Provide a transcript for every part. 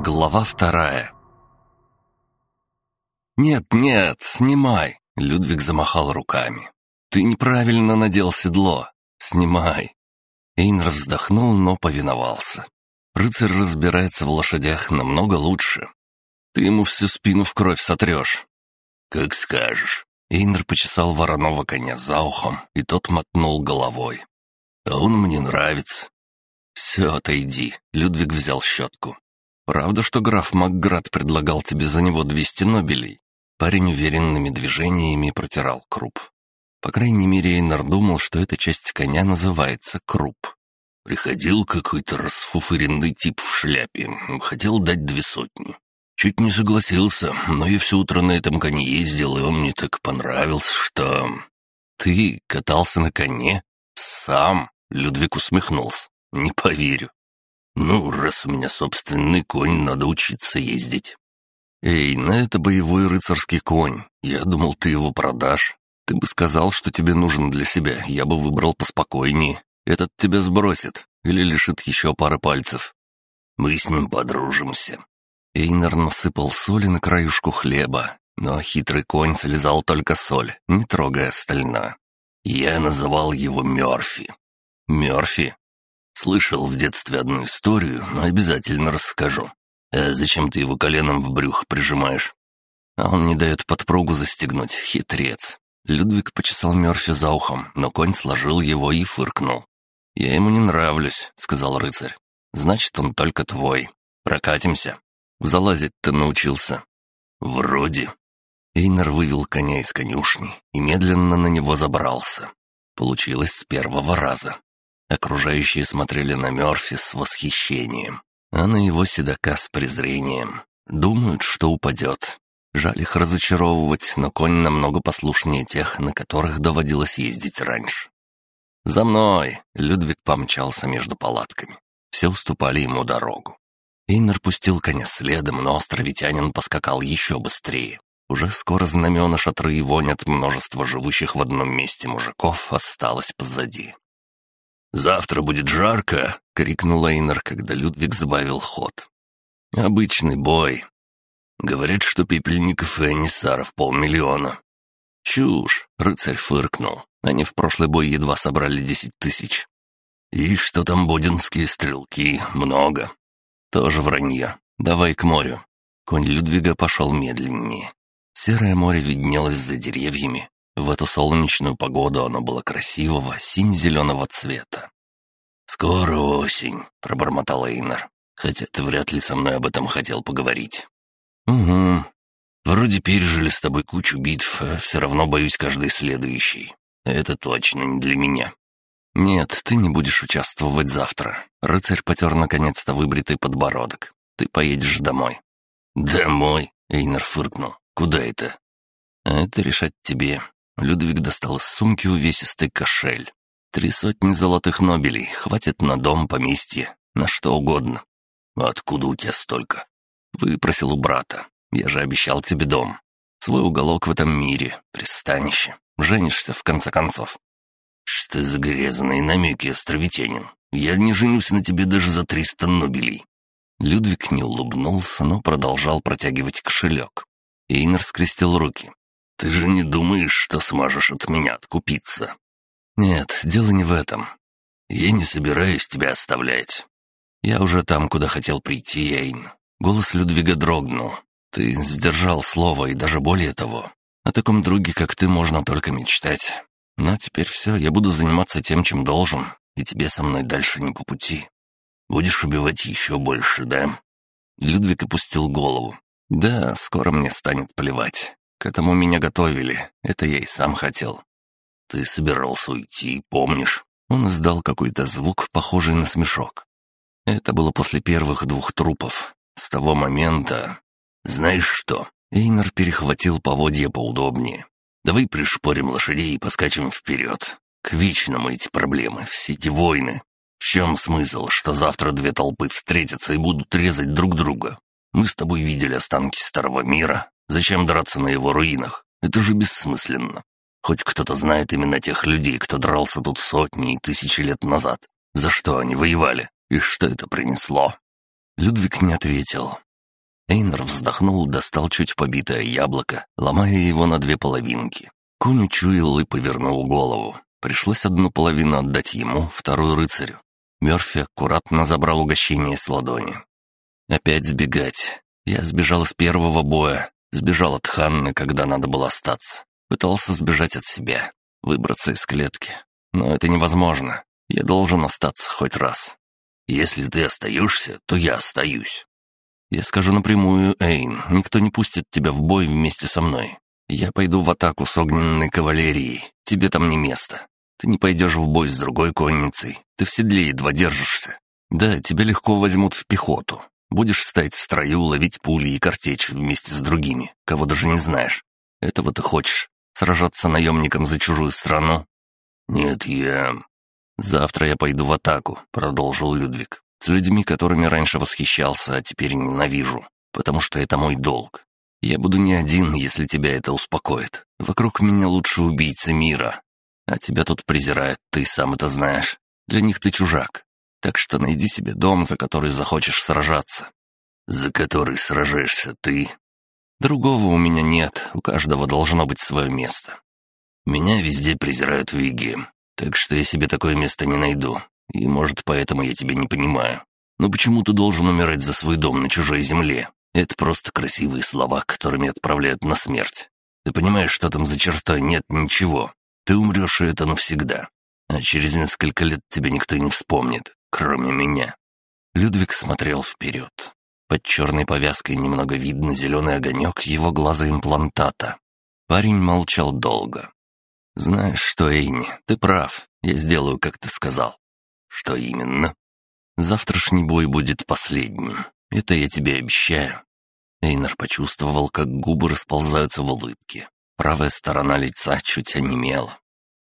Глава вторая «Нет, нет, снимай!» — Людвиг замахал руками. «Ты неправильно надел седло. Снимай!» Эйнер вздохнул, но повиновался. Рыцарь разбирается в лошадях намного лучше. Ты ему всю спину в кровь сотрешь. «Как скажешь». Эйнер почесал вороного коня за ухом, и тот мотнул головой. «А он мне нравится». «Все, отойди», — Людвиг взял щетку. «Правда, что граф Макград предлагал тебе за него двести нобелей?» Парень уверенными движениями протирал круп. По крайней мере, Эйнар думал, что эта часть коня называется круп. Приходил какой-то расфуфыренный тип в шляпе, хотел дать две сотни. Чуть не согласился, но я все утро на этом коне ездил, и он мне так понравился, что... «Ты катался на коне? Сам?» — Людвиг усмехнулся. «Не поверю». «Ну, раз у меня собственный конь, надо учиться ездить». «Эй, на это боевой рыцарский конь. Я думал, ты его продашь. Ты бы сказал, что тебе нужен для себя, я бы выбрал поспокойнее. Этот тебя сбросит или лишит еще пары пальцев. Мы с ним подружимся». Эйнер насыпал соли на краюшку хлеба, но хитрый конь слезал только соль, не трогая остальное. Я называл его Мёрфи. Мёрфи? Слышал в детстве одну историю, но обязательно расскажу. А зачем ты его коленом в брюх прижимаешь? А он не дает подпругу застегнуть, хитрец. Людвиг почесал Мёрфи за ухом, но конь сложил его и фыркнул. «Я ему не нравлюсь», — сказал рыцарь. «Значит, он только твой. Прокатимся. Залазить ты научился». «Вроде». Эйнер вывел коня из конюшни и медленно на него забрался. Получилось с первого раза. Окружающие смотрели на Мёрфи с восхищением, а на его седока с презрением. Думают, что упадет. Жаль их разочаровывать, но конь намного послушнее тех, на которых доводилось ездить раньше. «За мной!» — Людвиг помчался между палатками. Все уступали ему дорогу. Эйнер пустил коня следом, но островитянин поскакал еще быстрее. Уже скоро знамена шатры и вонь от множества живущих в одном месте мужиков осталось позади. «Завтра будет жарко!» — крикнул Эйнер, когда Людвиг сбавил ход. «Обычный бой. Говорят, что пепельников и анисаров полмиллиона». «Чушь!» — рыцарь фыркнул. Они в прошлый бой едва собрали десять тысяч. И что там бодинские стрелки? Много. Тоже вранье. Давай к морю. Конь Людвига пошел медленнее. Серое море виднелось за деревьями. В эту солнечную погоду оно было красивого, синь-зеленого цвета. «Скоро осень», — пробормотал Эйнер. «Хотя ты вряд ли со мной об этом хотел поговорить». «Угу. Вроде пережили с тобой кучу битв, а все равно боюсь каждой следующей. Это точно не для меня. Нет, ты не будешь участвовать завтра. Рыцарь потер наконец-то выбритый подбородок. Ты поедешь домой. Домой? Эйнер фыркнул. Куда это? Это решать тебе. Людвиг достал из сумки увесистый кошель. Три сотни золотых нобелей, хватит на дом, поместье, на что угодно. Откуда у тебя столько? Выпросил у брата. Я же обещал тебе дом. Свой уголок в этом мире, пристанище. Женишься, в конце концов». «Что за грязные намеки, островитянин? Я не женюсь на тебе даже за триста нобелей». Людвиг не улыбнулся, но продолжал протягивать кошелек. Эйнер скрестил руки. «Ты же не думаешь, что сможешь от меня откупиться?» «Нет, дело не в этом. Я не собираюсь тебя оставлять. Я уже там, куда хотел прийти, Эйн». Голос Людвига дрогнул. «Ты сдержал слово и даже более того. О таком друге, как ты, можно только мечтать. Но теперь все, я буду заниматься тем, чем должен, и тебе со мной дальше не по пути. Будешь убивать еще больше, да?» Людвиг опустил голову. «Да, скоро мне станет плевать. К этому меня готовили, это я и сам хотел». «Ты собирался уйти, помнишь?» Он издал какой-то звук, похожий на смешок. Это было после первых двух трупов. С того момента... Знаешь что? Эйнер перехватил поводья поудобнее. «Давай пришпорим лошадей и поскачем вперед. К вечному эти проблемы, все эти войны. В чем смысл, что завтра две толпы встретятся и будут резать друг друга? Мы с тобой видели останки Старого Мира. Зачем драться на его руинах? Это же бессмысленно. Хоть кто-то знает именно тех людей, кто дрался тут сотни и тысячи лет назад. За что они воевали? И что это принесло?» Людвиг не ответил. Эйнер вздохнул, достал чуть побитое яблоко, ломая его на две половинки. Конь учуял и повернул голову. Пришлось одну половину отдать ему, вторую рыцарю. Мёрфи аккуратно забрал угощение с ладони. Опять сбегать. Я сбежал из первого боя, сбежал от Ханны, когда надо было остаться. Пытался сбежать от себя, выбраться из клетки. Но это невозможно. Я должен остаться хоть раз. Если ты остаешься, то я остаюсь. Я скажу напрямую, Эйн, никто не пустит тебя в бой вместе со мной. Я пойду в атаку с огненной кавалерией. Тебе там не место. Ты не пойдешь в бой с другой конницей. Ты в седле едва держишься. Да, тебя легко возьмут в пехоту. Будешь стоять в строю, ловить пули и картечь вместе с другими, кого даже не знаешь. Этого ты хочешь? Сражаться наемником за чужую страну? Нет, я... Завтра я пойду в атаку, продолжил Людвиг. С людьми, которыми раньше восхищался, а теперь ненавижу. Потому что это мой долг. Я буду не один, если тебя это успокоит. Вокруг меня лучше убийцы мира. А тебя тут презирают, ты сам это знаешь. Для них ты чужак. Так что найди себе дом, за который захочешь сражаться. За который сражаешься ты. Другого у меня нет, у каждого должно быть свое место. Меня везде презирают виги, так что я себе такое место не найду. И, может, поэтому я тебя не понимаю. Но почему ты должен умирать за свой дом на чужой земле? Это просто красивые слова, которыми отправляют на смерть. Ты понимаешь, что там за чертой нет ничего. Ты умрешь, и это навсегда. А через несколько лет тебя никто не вспомнит кроме меня. Людвиг смотрел вперед. Под черной повязкой немного видно зеленый огонек его глаза имплантата. Парень молчал долго. «Знаешь что, Эйни, ты прав. Я сделаю, как ты сказал». «Что именно?» «Завтрашний бой будет последним. Это я тебе обещаю». Эйнер почувствовал, как губы расползаются в улыбке. Правая сторона лица чуть онемела.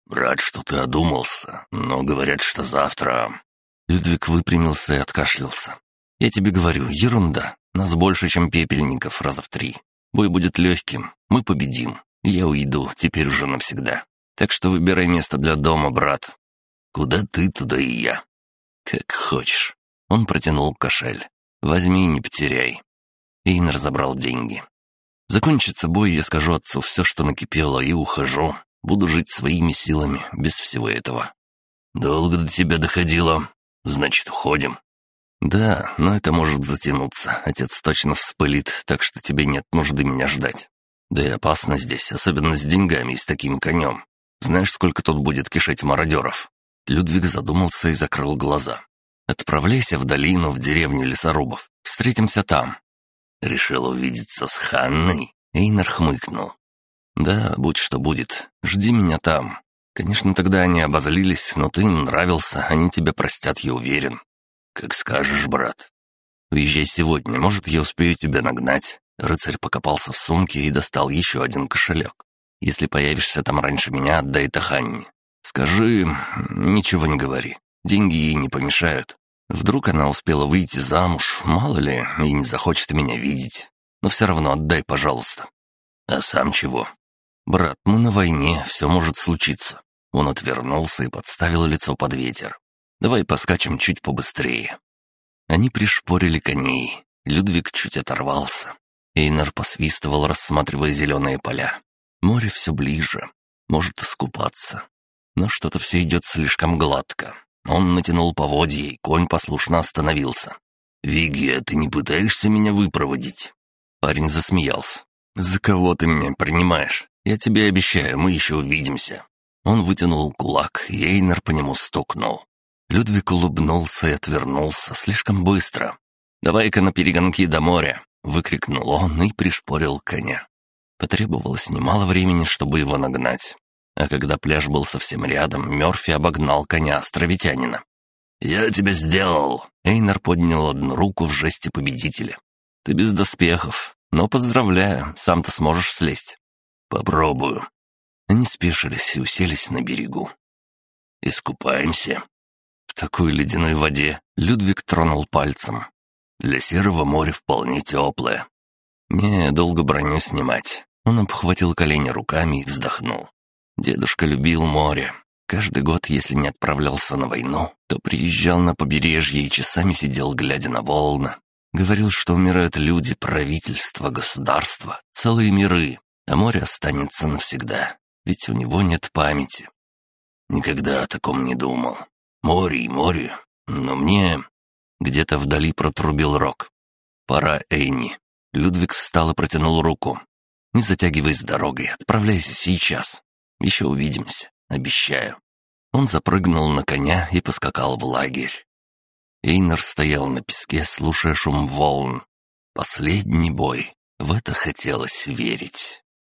«Рад, что ты одумался, но говорят, что завтра...» Людвиг выпрямился и откашлялся. «Я тебе говорю, ерунда. Нас больше, чем пепельников, раза в три. Бой будет легким. Мы победим. Я уйду, теперь уже навсегда. Так что выбирай место для дома, брат. Куда ты, туда и я. Как хочешь». Он протянул кошель. «Возьми и не потеряй». Эйнер забрал деньги. «Закончится бой, я скажу отцу все, что накипело, и ухожу. Буду жить своими силами, без всего этого». «Долго до тебя доходило?» «Значит, уходим?» «Да, но это может затянуться. Отец точно вспылит, так что тебе нет нужды меня ждать. Да и опасно здесь, особенно с деньгами и с таким конем. Знаешь, сколько тут будет кишеть мародеров?» Людвиг задумался и закрыл глаза. «Отправляйся в долину, в деревню лесорубов. Встретимся там». «Решил увидеться с Ханной?» Эйнар хмыкнул. «Да, будь что будет. Жди меня там. Конечно, тогда они обозлились, но ты им нравился, они тебя простят, я уверен. Как скажешь, брат. Уезжай сегодня, может, я успею тебя нагнать. Рыцарь покопался в сумке и достал еще один кошелек. Если появишься там раньше меня, отдай это Ханне. Скажи, ничего не говори. Деньги ей не помешают. Вдруг она успела выйти замуж, мало ли, и не захочет меня видеть. Но все равно отдай, пожалуйста. А сам чего? Брат, мы на войне, все может случиться. Он отвернулся и подставил лицо под ветер. «Давай поскачем чуть побыстрее». Они пришпорили коней. Людвиг чуть оторвался. Эйнер посвистывал, рассматривая зеленые поля. Море все ближе. Может искупаться. Но что-то все идет слишком гладко. Он натянул поводья, и конь послушно остановился. «Виги, а ты не пытаешься меня выпроводить?» Парень засмеялся. «За кого ты меня принимаешь? Я тебе обещаю, мы еще увидимся». Он вытянул кулак, и Эйнер по нему стукнул. Людвиг улыбнулся и отвернулся слишком быстро. «Давай-ка на перегонки до моря!» — выкрикнул он и пришпорил коня. Потребовалось немало времени, чтобы его нагнать. А когда пляж был совсем рядом, Мёрфи обогнал коня островитянина. «Я тебя сделал!» Эйнер поднял одну руку в жесте победителя. «Ты без доспехов, но поздравляю, сам-то сможешь слезть». «Попробую», они спешились и уселись на берегу. «Искупаемся». В такой ледяной воде Людвиг тронул пальцем. Для серого моря вполне теплое. Не, долго броню снимать. Он обхватил колени руками и вздохнул. Дедушка любил море. Каждый год, если не отправлялся на войну, то приезжал на побережье и часами сидел, глядя на волны. Говорил, что умирают люди, правительства, государства, целые миры, а море останется навсегда, ведь у него нет памяти. Никогда о таком не думал. Море и море, но мне... Где-то вдали протрубил рог. «Пора, Эйни». Людвиг встал и протянул руку. «Не затягивай с дорогой, отправляйся сейчас. Еще увидимся, обещаю». Он запрыгнул на коня и поскакал в лагерь. Эйнер стоял на песке, слушая шум волн. Последний бой. В это хотелось верить.